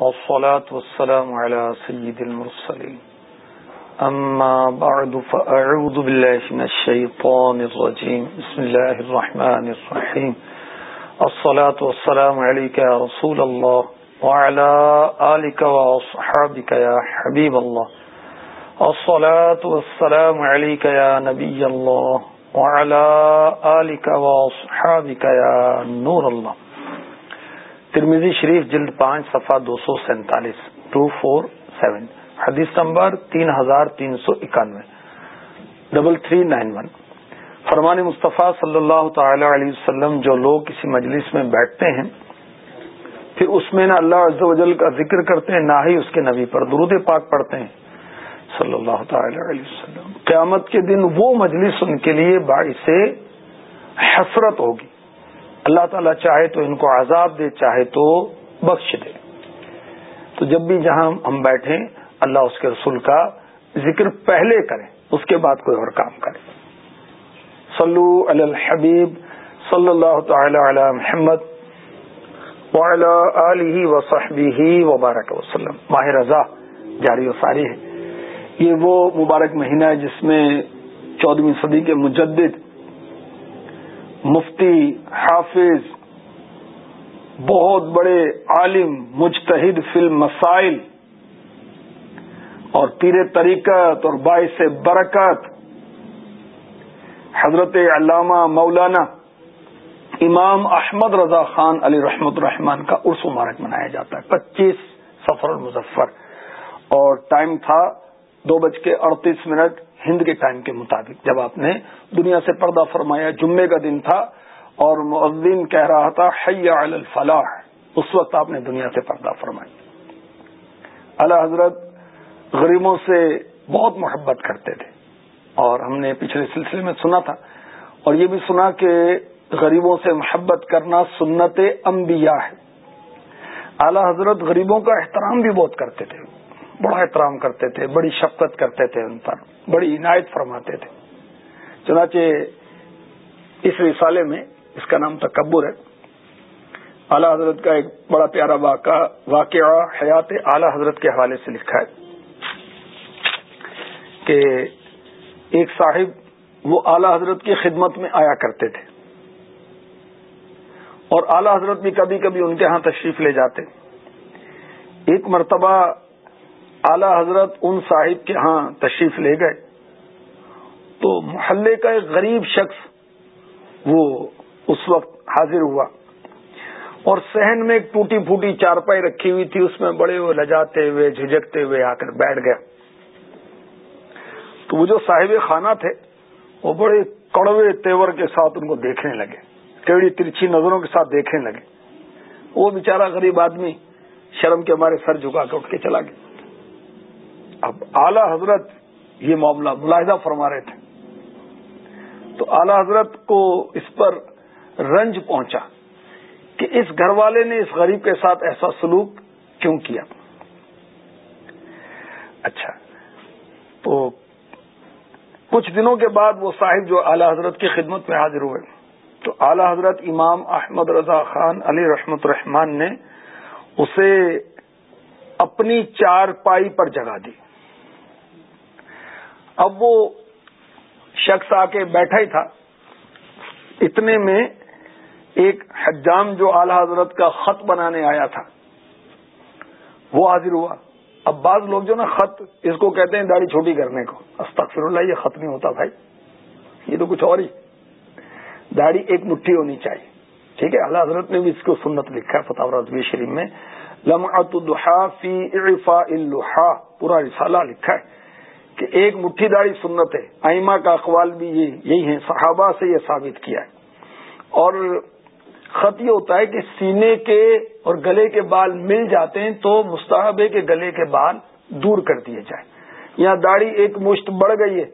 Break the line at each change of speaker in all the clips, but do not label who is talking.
والصلاة والسلام على سيد المرسلين. أما بعد، فأعوذ بالله من الشيطان الرجيم. بسم الله الرحمن الرحيم. الصلاة والسلام عليك يا رسول الله وعلى آلك وأصحابك يا حبيب الله. الصلاة والسلام عليك يا نبي الله وعلى آلك وأصحابك يا نور الله. ترمیزی شریف جلد پانچ، صفحہ دو سو سینتالیس ٹو فور سیون حدیث نمبر تین ہزار تین سو اکانوے۔ Double three nine one. فرمان مصطفیٰ صلی اللہ تعالی علیہ وسلم، جو لوگ کسی مجلس میں بیٹھتے ہیں، پھر اس میں نہ اللہ عز و جل کا ذکر کرتے ہیں، نہ ہی اس کے نبی پر درود پاک پڑھتے ہیں۔ صلی اللہ تعالی علیہ وسلم۔ قیامت کے دن وہ مجلس ان کے لیے باعث حسرت ہوگی۔ اللہ تعالیٰ چاہے تو ان کو عذاب دے، چاہے تو بخش دے۔ تو جب بھی جہاں ہم بیٹھیں، اللہ اس کے رسول کا ذکر پہلے کریں اس کے بعد کوئی اور کام کرے۔ صلو علی الحبیب صلی اللہ تعالی علی محمد وعلی وصحبہ وبارک وسلم۔ ماہ رضا جاری و ساری ہے۔ یہ وہ مبارک مہینہ ہے جس میں چودہویں صدی کے مجدد مفتی حافظ، بہت بڑے عالم مجتہد فلم مسائل اور پیر طریقت اور باعث برکت، حضرت علامہ مولانا امام احمد رضا خان علی رحمت الرحمان کا عرس مبارک منایا جاتا ہے، پچیس سفر المظفر، اور ٹائم تھا دو بج کے اڑتیس منٹ ہند کے ٹائم کے مطابق۔ جب آپ نے دنیا سے پردہ فرمایا، جمعے کا دن تھا اور معذین کہہ رہا تھا حیا الفلاح اس وقت آپ نے دنیا سے پردہ فرمایا۔ اللہ حضرت غریبوں سے بہت محبت کرتے تھے۔ اور ہم نے پچھلے سلسلے میں سنا تھا۔ اور یہ بھی سنا کہ غریبوں سے محبت کرنا سنت انبیاء ہے۔ اعلی حضرت غریبوں کا احترام بھی بہت کرتے تھے۔ بڑا احترام کرتے تھے، بڑی شفقت کرتے تھے ان پر، بڑی عنایت فرماتے تھے۔ چنانچہ اس رسالے میں اس کا نام تکبر ہے۔ اعلی حضرت کا ایک بڑا پیارا واقعہ حیات اعلی حضرت کے حوالے سے لکھا ہے کہ ایک صاحب وہ اعلی حضرت کی خدمت میں آیا کرتے تھے۔ اور اعلی حضرت بھی کبھی کبھی ان کے ہاں تشریف لے جاتے۔ ایک مرتبہ اعلی حضرت ان صاحب کے ہاں تشریف لے گئے۔ تو محلے کا ایک غریب شخص وہ اس وقت حاضر ہوا اور سہن میں ایک ٹوٹی پھوٹی چارپائی رکھی ہوئی تھی، اس میں بڑے وہ لجاتے ہوئے، جھجکتے ہوئے آ کر بیٹھ گیا۔ تو وہ جو صاحب خانہ تھے، وہ بڑے کڑوے تیور کے ساتھ ان کو دیکھنے لگے۔ ٹیڑھی ترچھی نظروں کے ساتھ دیکھنے لگے۔ وہ بیچارہ غریب آدمی شرم کے ہمارے سر جھکا کے اٹھ کے چلا گیا۔ اب اعلی حضرت یہ معاملہ ملاحظہ فرما رہے تھے۔ تو اعلی حضرت کو اس پر رنج پہنچا کہ اس گھر والے نے اس غریب کے ساتھ ایسا سلوک کیوں کیا؟ اچھا تو کچھ دنوں کے بعد وہ صاحب جو اعلی حضرت کی خدمت میں حاضر ہوئے، تو اعلی حضرت امام احمد رضا خان علی رحمت الرحمان نے اسے اپنی چار پائی پر جگہ دی۔ اب وہ شخص آ کے بیٹھا ہی تھا۔ اتنے میں ایک حجام جو اعلی حضرت کا خط بنانے آیا تھا، وہ حاضر ہوا۔ اب بعض لوگ جو نا خط، اس کو کہتے ہیں داڑھی چھوٹی کرنے کو۔ استغفر اللہ، یہ خط نہیں ہوتا بھائی۔ یہ تو کچھ اور ہی۔ داڑھی ایک مٹھی ہونی چاہیے۔ ٹھیک ہے اللہ حضرت نے بھی اس کو سنت لکھا ہے، فتح رضوی شریف میں۔ لمحا فی عرفا الحا پورا رسالہ لکھا ہے۔ کہ ایک مٹھی داڑھی سنت ہے۔ آئمہ کا اقوال بھی یہی ہیں۔ صحابہ سے یہ ثابت کیا ہے۔ اور خط یہ ہوتا ہے کہ سینے کے اور گلے کے بال مل جاتے ہیں تو مستحب ہے کہ گلے کے بال دور کر دیے جائیں۔ یا داڑھی ایک مشت بڑھ گئی ہے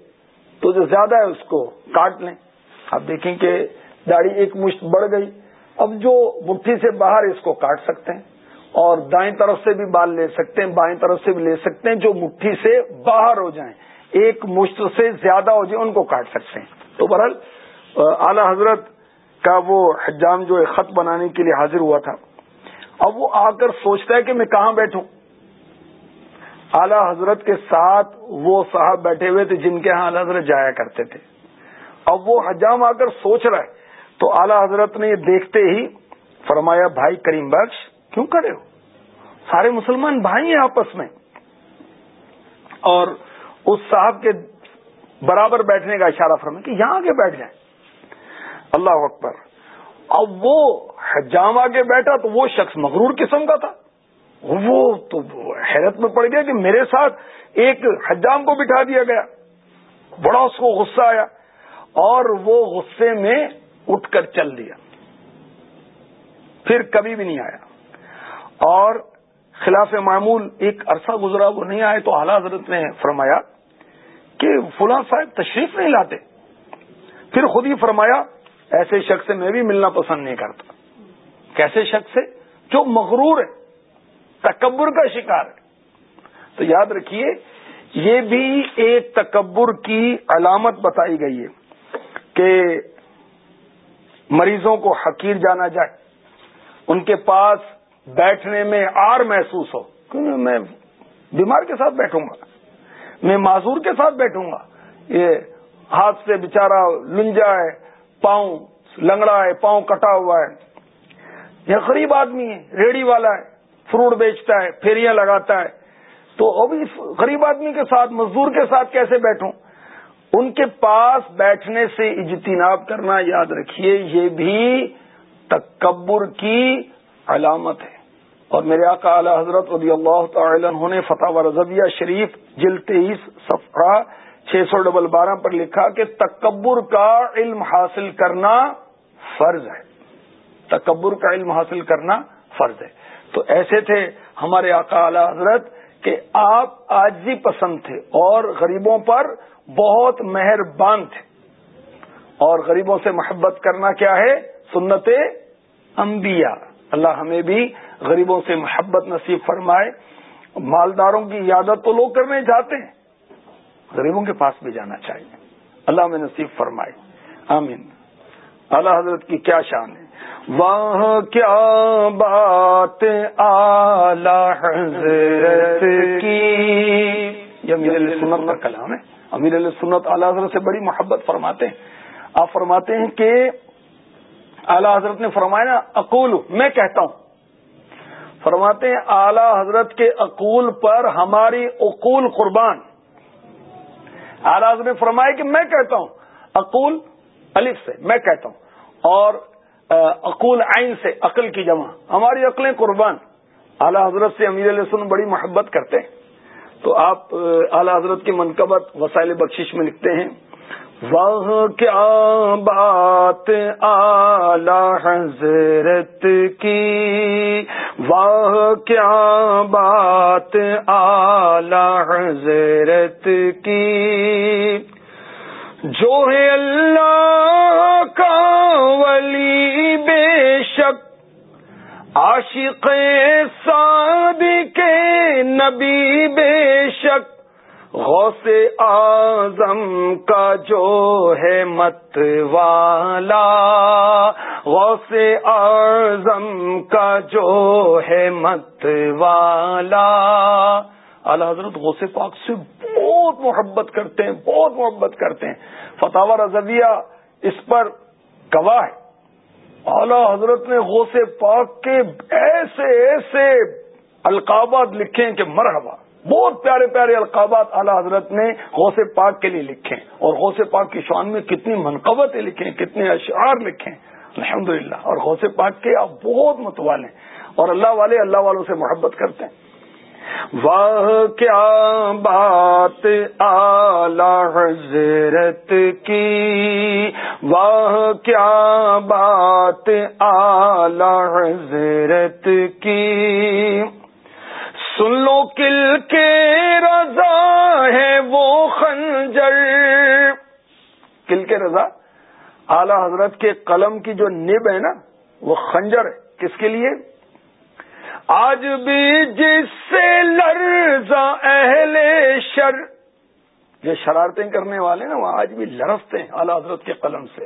تو جو زیادہ ہے اس کو کاٹ لیں۔ آپ دیکھیں کہ داڑھی ایک مشت بڑھ گئی۔ اب جو مٹھی سے باہر اس کو کاٹ سکتے ہیں۔ اور دائیں طرف سے بھی بال لے سکتے ہیں، بائیں طرف سے بھی لے سکتے ہیں، جو مٹھی سے باہر ہو جائیں۔ ایک مشت سے زیادہ ہو جائے، ان کو کاٹ سکتے ہیں۔ تو برحال اعلی حضرت کا وہ حجام جو خط بنانے کے لیے حاضر ہوا تھا۔
اب وہ آ کر سوچتا ہے کہ میں کہاں بیٹھوں۔ اعلی حضرت کے ساتھ وہ صاحب بیٹھے ہوئے تھے، جن کے ہاں اعلی حضرت جایا کرتے تھے۔ اب وہ حجام آ کر سوچ رہا ہے۔ تو اعلی حضرت نے یہ دیکھتے ہی فرمایا، بھائی کریم بخش کیوں کرے ہو؟ سارے مسلمان بھائی ہیں آپس میں۔ اور اس صاحب کے برابر بیٹھنے کا اشارہ فرمایا کہ یہاں آگے بیٹھ جائیں۔ اللہ اکبر۔ اب وہ حجام آگے بیٹھا تو وہ شخص مغرور قسم کا تھا۔ وہ تو حیرت میں پڑ گیا کہ میرے ساتھ ایک حجام کو بٹھا دیا گیا۔ بڑا اس کو غصہ آیا اور وہ غصے میں اٹھ کر چل دیا۔ پھر کبھی بھی نہیں آیا۔ اور خلاف معمول ایک عرصہ گزرا، وہ نہیں آئے تو اعلی حضرت نے فرمایا کہ فلاں صاحب تشریف نہیں لاتے۔ پھر خود ہی فرمایا، ایسے شخص سے میں بھی ملنا پسند نہیں کرتا۔ کیسے شخص سے جو مغرور ہے، تکبر کا شکار ہے۔ تو یاد رکھیے، یہ بھی ایک تکبر کی علامت بتائی گئی ہے کہ مریضوں کو حقیر جانا جائے، ان کے پاس بیٹھنے میں آر محسوس ہو کیونکہ میں بیمار کے ساتھ بیٹھوں گا، میں معذور کے ساتھ بیٹھوں گا۔ یہ ہاتھ سے بےچارا لنجا ہے، پاؤں لنگڑا ہے، پاؤں کٹا ہوا ہے۔ یہ غریب آدمی ہے ریڑی والا ہے، فروٹ بیچتا ہے، پھیریاں لگاتا ہے۔ تو ابھی غریب آدمی کے ساتھ، مزدور کے ساتھ کیسے بیٹھوں؟ ان کے پاس بیٹھنے سے اجتناب کرنا یاد رکھیے، یہ بھی تکبر کی علامت ہے۔ اور میرے آقا اعلی حضرت رضی اللہ تعالی عنہ نے فتح و رضویہ شریف جل تیئیس صفحہ چھ سو ڈبل بارہ پر لکھا کہ تکبر کا علم حاصل کرنا فرض ہے۔ تکبر کا علم حاصل کرنا فرض ہے۔ تو ایسے تھے ہمارے آقا اعلی حضرت کہ آپ آج پسند تھے اور غریبوں پر بہت مہربان تھے۔ اور غریبوں سے محبت کرنا کیا ہے؟ سنت انبیاء۔ اللہ ہمیں بھی غریبوں سے محبت نصیب فرمائے، مالداروں کی عادت تو لوگ کرنے جاتے ہیں، غریبوں کے پاس بھی جانا چاہیے۔ اللہ میں نصیب فرمائے۔ آمین۔ اللہ حضرت کی کیا شان ہے۔ وہاں کیا بات آلہ حضرت کی۔ یہ امیر علیہ سنت کا کلام ہے۔ امیر علیہ سنت اعلی حضرت سے بڑی محبت فرماتے ہیں۔ آپ فرماتے ہیں کہ اعلی حضرت نے فرمایا، اقول، میں کہتا ہوں۔ فرماتے ہیں، اعلی حضرت کے اقول پر ہماری اقول قربان۔ اعلی حضرت نے فرمایا کہ میں کہتا ہوں اقول الف سے، میں کہتا ہوں۔ اور عقول عین سے، عقل کی جمع۔ ہماری عقلیں قربان۔ اعلی حضرت سے امیر علیہ سن بڑی محبت کرتے ہیں۔ تو آپ اعلی حضرت کی منقبت، وسائل بخشش میں لکھتے ہیں۔ وہ کیا بات اعلی حضرت کی وہ کیا بات اعلی حضرت کی جو ہے اللہ کا ولی بے شک عاشق ساد کے نبی بے شک غوث اعظم کا جو ہے مت والا غوث اعظم کا جو ہے مت والا اعلی حضرت غوث پاک سے بہت محبت کرتے ہیں، بہت محبت کرتے ہیں۔ فتح رضویہ اس پر گواہ ہے۔ اعلی حضرت نے غوث پاک کے ایسے ایسے القابات لکھے ہیں کہ مرحبا۔ بہت پیارے پیارے القابات اعلی حضرت نے غوث پاک کے لیے لکھے اور غوث پاک کی شان میں کتنی منقبتیں لکھیں کتنے اشعار لکھیں الحمدللہ۔ اور غوث پاک کے آپ بہت متوال ہیں۔ اور اللہ والے اللہ والوں سے محبت کرتے ہیں۔ وہ کیا بات آلہ حضرت کی۔ وہ کیا بات آلہ حضرت کی۔ سن لو کل کے رضا ہے وہ خنجر۔ کل کے رضا؟ اعلی حضرت کے قلم کی جو نب ہے نا، وہ خنجر ہے۔ کس کے لیے؟ آج بھی جس سے لرزا اہل شر جو شرارتیں کرنے والے نا، وہ آج بھی لڑستے ہیں اعلی حضرت کے قلم سے۔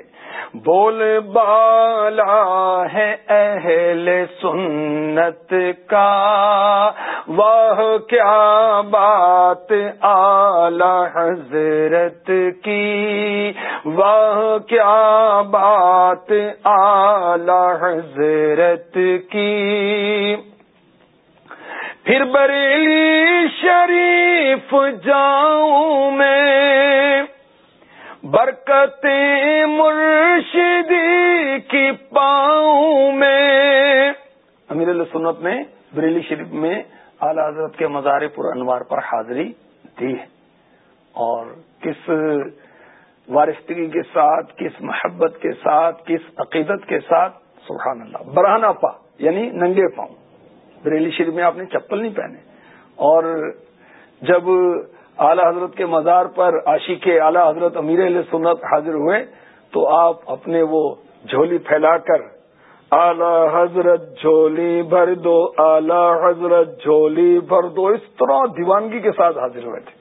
بول بالا ہے اہل سنت کا وہ کیا بات اعلی حضرت کی۔ وہ کیا بات اعلی حضرت کی۔ پھر بریلی شریف جاؤں میں۔ برکت مرشدی کی پاؤں میں۔ امیر سنت نے بریلی شریف میں اعلی حضرت کے مزار پر انوار پر حاضری دی ہے۔ اور کس وارفتگی کے ساتھ، کس محبت کے ساتھ، کس عقیدت کے ساتھ، سبحان اللہ برہنا پا یعنی ننگے پاؤں۔ بریلی شریف میں آپ نے چپل نہیں پہنے۔ اور جب اعلی حضرت کے مزار پر عاشق اعلی حضرت امیر علیہ سنت حاضر ہوئے، تو آپ اپنے وہ جھولی پھیلا کر، اعلی حضرت جھولی بھر دو، اعلی حضرت جھولی بھر دو، اس طرح دیوانگی کے ساتھ حاضر ہوئے تھے۔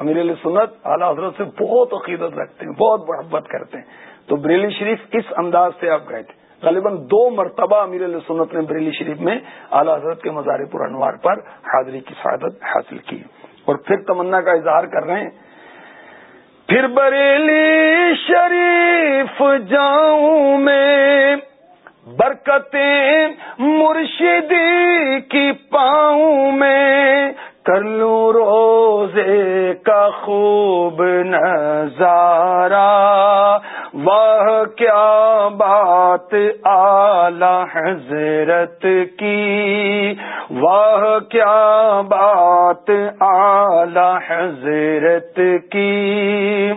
امیر علیہ سنت اعلی حضرت سے بہت عقیدت رکھتے ہیں، بہت محبت کرتے ہیں۔ تو بریلی شریف اس انداز سے آپ گئے تھے۔ غالباً دو مرتبہ امیر علیہ سنت نے بریلی شریف میں اعلی حضرت کے مزار پر انوار پر حاضری کی سعادت حاصل کی۔ اور پھر تمنا کا اظہار کر رہے ہیں۔ پھر بریلی شریف جاؤں میں برکتیں مرشدی کی پاؤں میں کر لوں روزے کا خوب نظارہ۔ وہ کیا بات اعلی حضرت کی؟ وہ کیا بات اعلی حضرت کی؟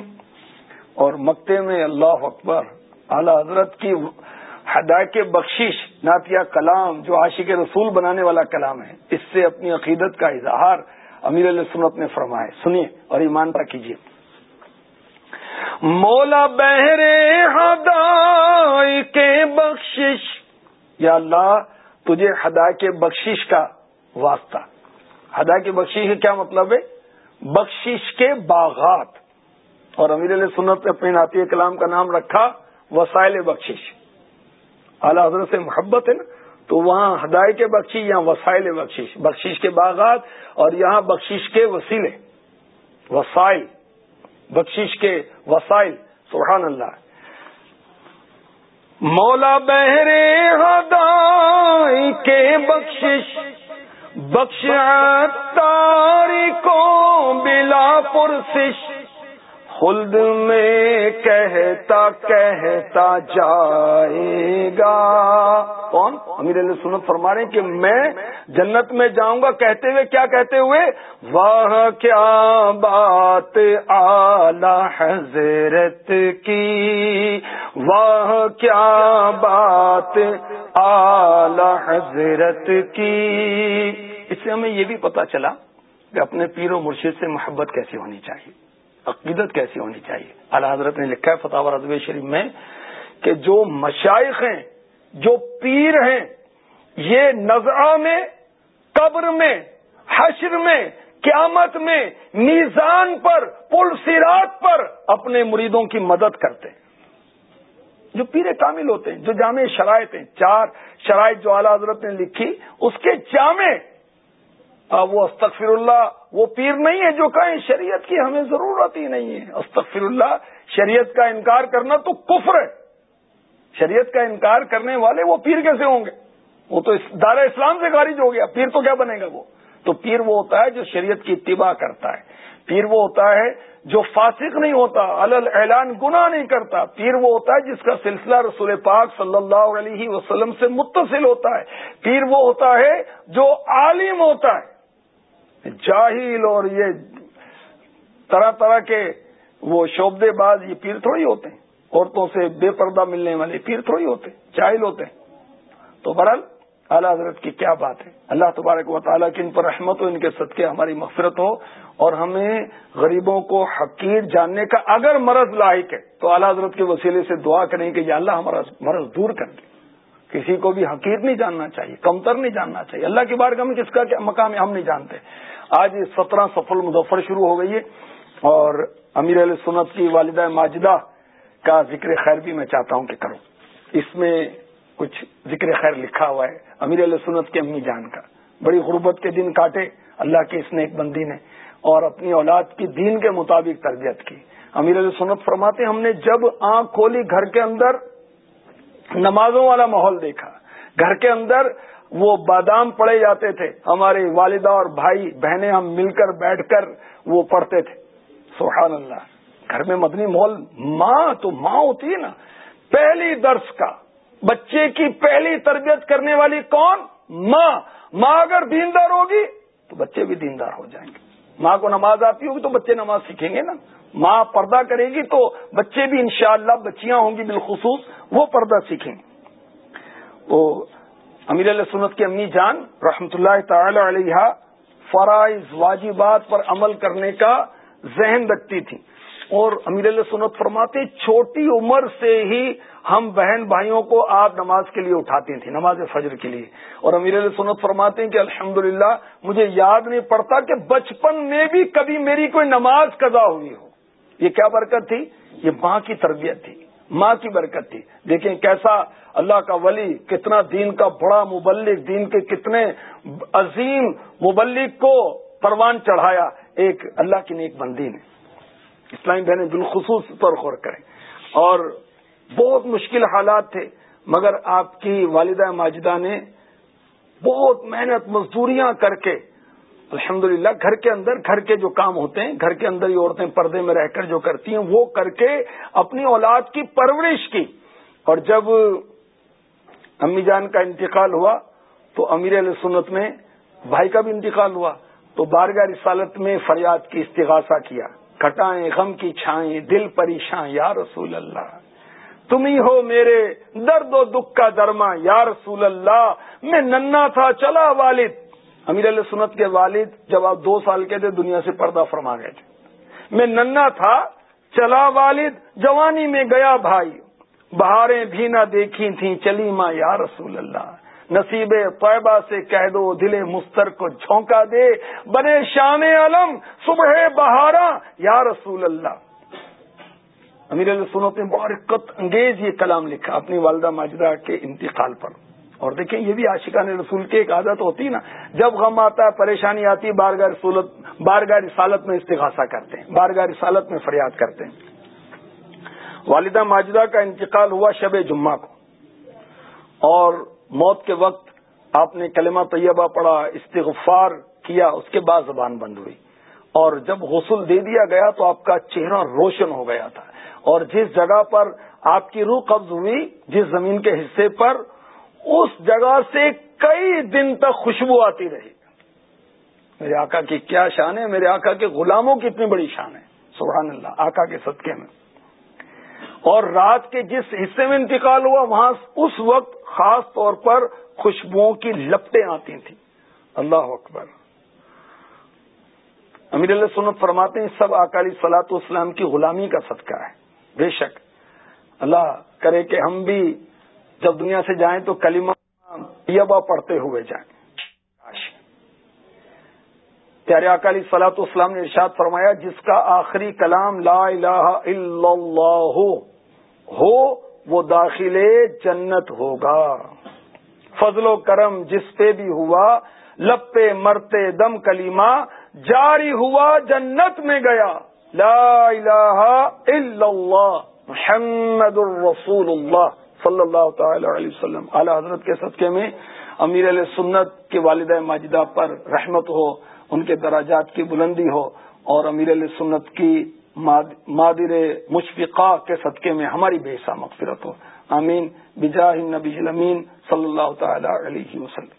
اور مکتے میں اللہ اکبر، اعلی حضرت کی ہدایت بخشش ناتیہ کلام، جو عاشق رسول بنانے والا کلام ہے، اس سے اپنی عقیدت کا اظہار امیر علیہ سنت نے فرمائے۔ سنیے اور ایمان پر کیجیے مولا بہرے ہدائی کے بخشش۔ یا اللہ، تجھے ہدا کے بخشش کا واسطہ۔ ہدا کے بخشش کا کیا مطلب ہے؟ بخشش کے باغات۔ اور امیر علیہ سنت نے اپنے ناطی کلام کا نام رکھا، وسائل بخشش۔ اعلی حضرت سے محبت ہے نا؟ تو وہاں ہدای کے بخشش یہاں وسائل بخشش؟ بخشش کے باغات اور یہاں بخشش کے وسیلے۔ وسائل۔ بخشش کے وسائل، سبحان اللہ۔ مولا بہرے ہدائی کے بخشش بخش تاری کو بلا پرسش۔ خلد میں کہتا کہتا جائے گا۔ کون؟ امیر علیہ سنت فرما رہے ہیں کہ میں جنت میں جاؤں گا، کہتے ہوئے کیا کہتے ہوئے؟ وہ کیا بات اعلی حضرت کی؟ وہ کیا بات اعلی حضرت کی؟ اس سے ہمیں یہ بھی پتا چلا کہ اپنے پیر و مرشد سے محبت کیسی ہونی چاہیے۔ عقیدت کیسی ہونی چاہیے؟ اعلی حضرت نے لکھا ہے فتح رضو شریف میں کہ جو مشائق ہیں، جو پیر ہیں، یہ نظرہ میں، قبر میں، حشر میں، قیامت میں، میزان پر، پل سیرات پر اپنے مریدوں کی مدد کرتے ہیں۔ جو پیر کامل ہوتے ہیں، جو جامع شرائط ہیں، چار شرائط جو اعلی حضرت نے لکھی، اس کے جامع وہ استغفر اللہ، وہ پیر نہیں ہے جو کہیں شریعت کی ہمیں ضرورت ہی نہیں ہے۔ استغفر اللہ، شریعت کا انکار کرنا تو کفر ہے۔ شریعت کا انکار کرنے والے وہ پیر کیسے ہوں گے؟ وہ تو دار اسلام سے خارج ہو گیا۔ پیر تو کیا بنے گا وہ؟ تو پیر وہ ہوتا ہے جو شریعت کی اتباع کرتا ہے۔ پیر وہ ہوتا ہے جو فاسق نہیں ہوتا الل اعلان گنا نہیں کرتا۔ پیر وہ ہوتا ہے جس کا سلسلہ رسول پاک صلی اللہ علیہ وسلم سے متصل ہوتا ہے۔ پیر وہ ہوتا ہے جو عالم ہوتا ہے۔ جاہل اور یہ طرح طرح کے وہ شعبے باز یہ پیر تھوڑی ہوتے ہیں۔ عورتوں سے بے پردہ ملنے والے پیر تھوڑی ہوتے جاہل ہوتے ہیں۔ تو برحال اعلیٰ حضرت کی کیا بات ہے؟ اللہ تبارک و تعالیٰ کی ان پر رحمت ہو، ان کے صدقے ہماری مغفرت ہو اور ہمیں غریبوں کو حقیر جاننے کا اگر مرض لاحق ہے تو اعلیٰ حضرت کے وسیلے سے دعا کریں کہ یا اللہ ہمارا مرض دور کر دیں کسی کو بھی حقیر نہیں جاننا چاہیے، کمتر نہیں جاننا چاہیے۔ اللہ کی بار میں کس کا مقام ہے ہم نہیں جانتے۔ آج سترہ سفل مظفر شروع ہو گئی ہے اور امیر علیہ سنت کی والدہ ماجدہ کا ذکر خیر بھی میں چاہتا ہوں کہ کروں۔ اس میں کچھ ذکر خیر لکھا ہوا ہے امیر علیہ سنت کی امی جان کا۔ بڑی غربت کے دن کاٹے، اللہ کے اس نیک بندی نے اور اپنی اولاد کی دین کے مطابق تربیت کی۔ امیر علیہ سنت فرماتے ہم نے جب آنکھ کھولی گھر کے اندر نمازوں والا ماحول دیکھا، گھر کے اندر وہ بادام پڑے جاتے تھے۔ ہمارے والدہ اور بھائی، بہنیں ہم مل کر بیٹھ کر وہ پڑھتے تھے۔ سبحان اللہ۔ گھر میں مدنی ماحول، ماں تو ماں ہوتی ہے نا۔ پہلی درس کا، بچے کی پہلی تربیت کرنے والی کون؟ ماں۔ ماں اگر دیندار ہوگی تو بچے بھی دیندار ہو جائیں گے۔ ماں کو نماز آتی ہوگی تو بچے نماز سیکھیں گے نا۔ ماں پردہ کرے گی تو بچے بھی انشاءاللہ بچیاں ہوں گی بالخصوص، وہ پردہ سیکھیں گے۔ وہ امیر علیہ سنت کی امی جان رحمت اللہ تعالی علیہ فرائض، واجبات پر عمل کرنے کا ذہن رکھتی تھی۔ اور امیر علیہ سنت فرماتے، چھوٹی عمر سے ہی ہم بہن بھائیوں کو آپ نماز کے لیے اٹھاتی تھیں نماز فجر کے لیے۔ اور امیر علیہ سنت فرماتے ہیں کہ الحمد مجھے یاد نہیں پڑتا کہ بچپن میں بھی کبھی میری کوئی نماز قضا ہوئی ہو۔ یہ کیا برکت تھی؟ یہ ماں کی تربیت تھی۔ ماں کی برکت تھی۔ دیکھیں کیسا اللہ کا ولی، کتنا دین کا بڑا مبلک دین کے کتنے عظیم مبلک کو پروان چڑھایا۔ ایک اللہ کی نیک بندی نے۔ اسلامی بہنیں بالخصوص پر غور کریں۔ اور بہت مشکل حالات تھے، مگر آپ کی والدہ ماجدہ نے بہت محنت، مزدوریاں کر کے الحمد گھر کے اندر، گھر کے جو کام ہوتے ہیں، گھر کے اندر ہی عورتیں پردے میں رہ کر جو کرتی ہیں، وہ کر کے اپنی اولاد کی پرورش کی۔ اور جب امی جان کا انتقال ہوا، تو امیر علیہ سنت میں بھائی کا بھی انتقال ہوا، تو بارگاہ رسالت میں فریاد کی استغاثہ کیا۔ کٹائیں، غم کی چھائیں، دل پریشان یا رسول اللہ، تم ہی ہو میرے درد و دکھ کا درما یا رسول اللہ، میں ننا تھا، چلا والد امیر علیہ سنت کے والد جب آپ دو سال کے تھے، دنیا سے پردہ فرما گئے تھے۔ میں ننا تھا، چلا والد، جوانی میں گیا بھائی۔ بہاریں بھی نہ دیکھی تھیں، چلی ماں یا رسول اللہ۔ نصیب طیبہ سے کہہ دو، دل مستر کو جھونکا دے۔ بنے شام علم صبح بہارا یا رسول اللہ۔ امیر علیہ سنت نے بارکت انگیز یہ کلام لکھا، اپنی والدہ ماجدہ کے انتقال پر۔ اور دیکھیں یہ بھی عاشقان رسول کی ایک عادت ہوتی ہے نا، جب غم آتا ہے، پریشانی آتی ہے، بارگاہ رسولت، بارگاہ رسالت میں استغاثہ کرتے ہیں، بارگاہ رسالت میں فریاد کرتے ہیں۔ والدہ ماجدہ کا انتقال ہوا شب جمعہ کو۔ اور موت کے وقت آپ نے کلمہ طیبہ پڑھا، استغفار کیا، اس کے بعد زبان بند ہوئی۔ اور جب غسل دے دیا گیا تو آپ کا چہرہ روشن ہو گیا تھا۔ اور جس جگہ پر آپ کی روح قبض ہوئی، جس زمین کے حصے پر اس جگہ سے کئی دن تک خوشبو آتی رہی میرے آقا کی کیا شان ہے، میرے آقا کے غلاموں کی اتنی بڑی شان ہے۔ سبحان اللہ، آقا کے صدقے میں۔ اور رات کے جس حصے میں انتقال ہوا، وہاں اس وقت خاص طور پر خوشبوؤں کی لپٹیں آتی تھیں۔ اللہ اکبر۔ امیر اللہ سنت فرماتے ہیں، سب اکالی سلاط اسلام کی غلامی کا صدقہ ہے۔ بے شک، اللہ کرے کہ ہم بھی جب دنیا سے جائیں تو کلمہ طیبہ پڑھتے ہوئے جائیں۔ پیارے اکالی سلاط اسلام نے ارشاد فرمایا، جس کا آخری کلام لا الہ الا اللہ ہو، وہ داخل جنت ہوگا۔ فضل و کرم جس پہ بھی ہوا، لپے مرتے دم کلیمہ جاری ہوا، جنت میں گیا۔ لا الہ الا اللہ، محمد الرسول اللہ۔ صلی اللہ تعالی علیہ وسلم، اعلی حضرت کے صدقے میں امیر علیہ سنت کے والدہ ماجدہ پر رحمت ہو، ان کے دراجات کی بلندی ہو اور امیر علیہ سنت کی مادر مشفقہ کے صدقے میں ہماری بے حصہ مغفرت ہو۔ آمین۔ بجاہ نبی امین صلی اللہ تعالی علیہ وسلم۔